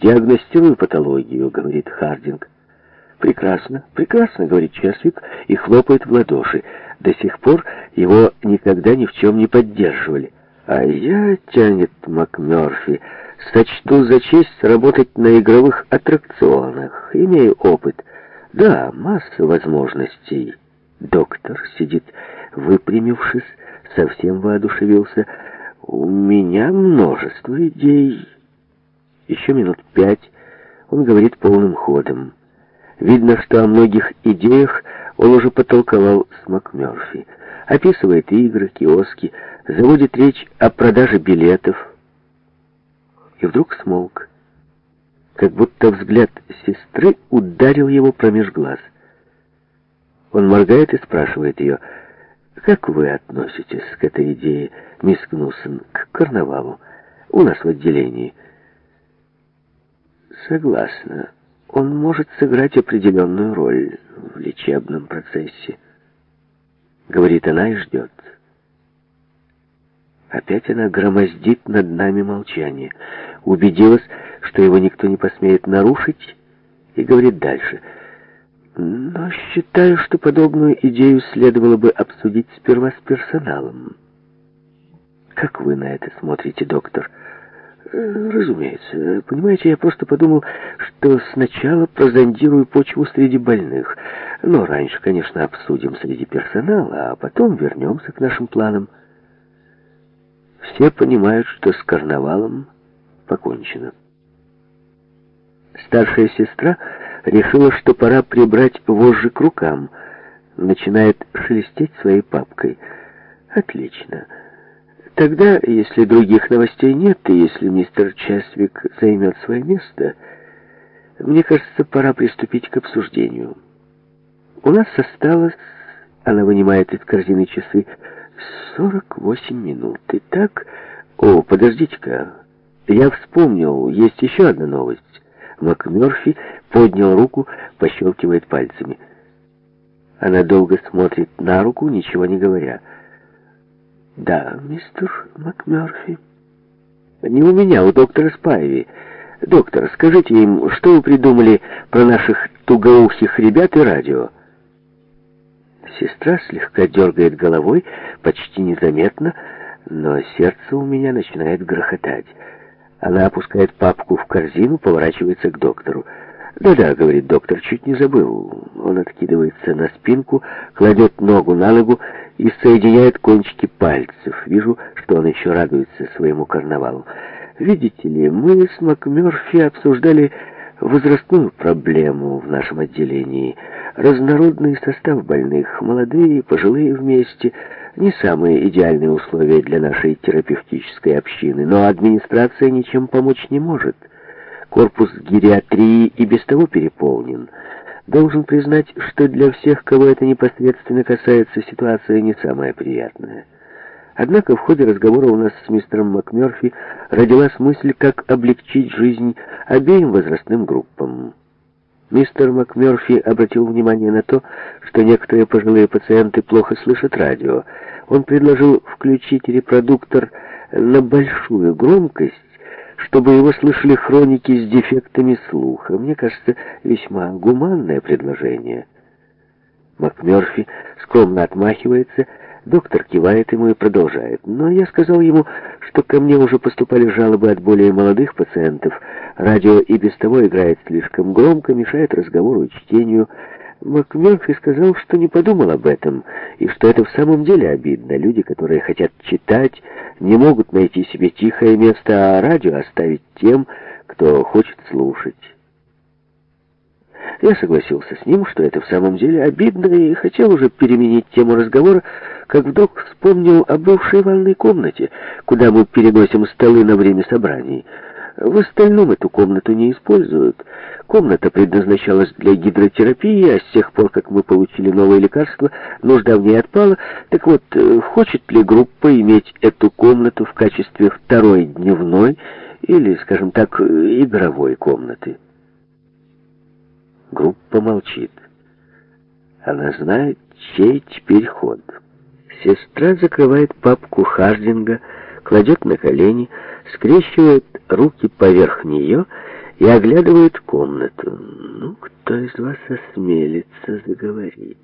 «Диагностирую патологию», — говорит Хардинг. «Прекрасно, прекрасно», — говорит Чесвик и хлопает в ладоши. До сих пор его никогда ни в чем не поддерживали. «А я, — тянет МакМёрфи, — сочту за честь работать на игровых аттракционах, имею опыт. Да, масса возможностей». Доктор сидит, выпрямившись, совсем воодушевился. «У меня множество идей». Еще минут пять он говорит полным ходом. Видно, что о многих идеях он уже потолковал с МакМёрфи. Описывает игры, киоски, заводит речь о продаже билетов. И вдруг смолк. Как будто взгляд сестры ударил его промеж глаз. Он моргает и спрашивает ее, «Как вы относитесь к этой идее, мисс Гнусон, к карнавалу у нас в отделении?» Согласна. Он может сыграть определенную роль в лечебном процессе. Говорит она и ждет. Опять она громоздит над нами молчание. Убедилась, что его никто не посмеет нарушить, и говорит дальше. Но считаю, что подобную идею следовало бы обсудить сперва с персоналом. Как вы на это смотрите, доктор? Доктор. Разумеется. Понимаете, я просто подумал, что сначала прозондирую почву среди больных. Но раньше, конечно, обсудим среди персонала, а потом вернемся к нашим планам. Все понимают, что с карнавалом покончено. Старшая сестра решила, что пора прибрать вожжи к рукам. Начинает шелестеть своей папкой. Отлично. Тогда, если других новостей нет, и если мистер Чесвик займет свое место, мне кажется, пора приступить к обсуждению. У нас осталось, она вынимает из корзины часы, 48 минут. Итак, о, подождите-ка, я вспомнил, есть еще одна новость. МакМёрфи поднял руку, пощелкивает пальцами. Она долго смотрит на руку, ничего не говоря. Да, мистер МакМёрфи. Не у меня, у доктора Спайви. Доктор, скажите им, что вы придумали про наших тугоухих ребят и радио? Сестра слегка дергает головой, почти незаметно, но сердце у меня начинает грохотать. Она опускает папку в корзину, поворачивается к доктору. «Да-да», — говорит доктор, — «чуть не забыл». Он откидывается на спинку, кладет ногу на ногу и соединяет кончики пальцев. Вижу, что он еще радуется своему карнавалу. Видите ли, мы с МакМёрфи обсуждали возрастную проблему в нашем отделении. Разнородный состав больных, молодые и пожилые вместе, не самые идеальные условия для нашей терапевтической общины, но администрация ничем помочь не может. Корпус гериатрии и без того переполнен. Должен признать, что для всех, кого это непосредственно касается, ситуация не самая приятная. Однако в ходе разговора у нас с мистером МакМёрфи родилась мысль, как облегчить жизнь обеим возрастным группам. Мистер МакМёрфи обратил внимание на то, что некоторые пожилые пациенты плохо слышат радио. Он предложил включить репродуктор на большую громкость, чтобы его слышали хроники с дефектами слуха. Мне кажется, весьма гуманное предложение. МакМёрфи скромно отмахивается, доктор кивает ему и продолжает. Но я сказал ему, что ко мне уже поступали жалобы от более молодых пациентов. Радио и без того играет слишком громко, мешает разговору и чтению. МакМёрфи сказал, что не подумал об этом, и что это в самом деле обидно. Люди, которые хотят читать, не могут найти себе тихое место, а радио оставить тем, кто хочет слушать. Я согласился с ним, что это в самом деле обидно, и хотел уже переменить тему разговора, как вдруг вспомнил о бывшей ванной комнате, куда мы переносим столы на время собраний. В остальном эту комнату не используют. Комната предназначалась для гидротерапии, а с тех пор, как мы получили новое лекарство, нужда в ней отпала. Так вот, э, хочет ли группа иметь эту комнату в качестве второй дневной или, скажем так, игровой комнаты? Группа молчит. Она знает, чей теперь ход. Сестра закрывает папку Хардинга, кладет на колени, скрещивает руки поверх нее и оглядывает комнату. «Ну, кто из вас осмелится заговорить?»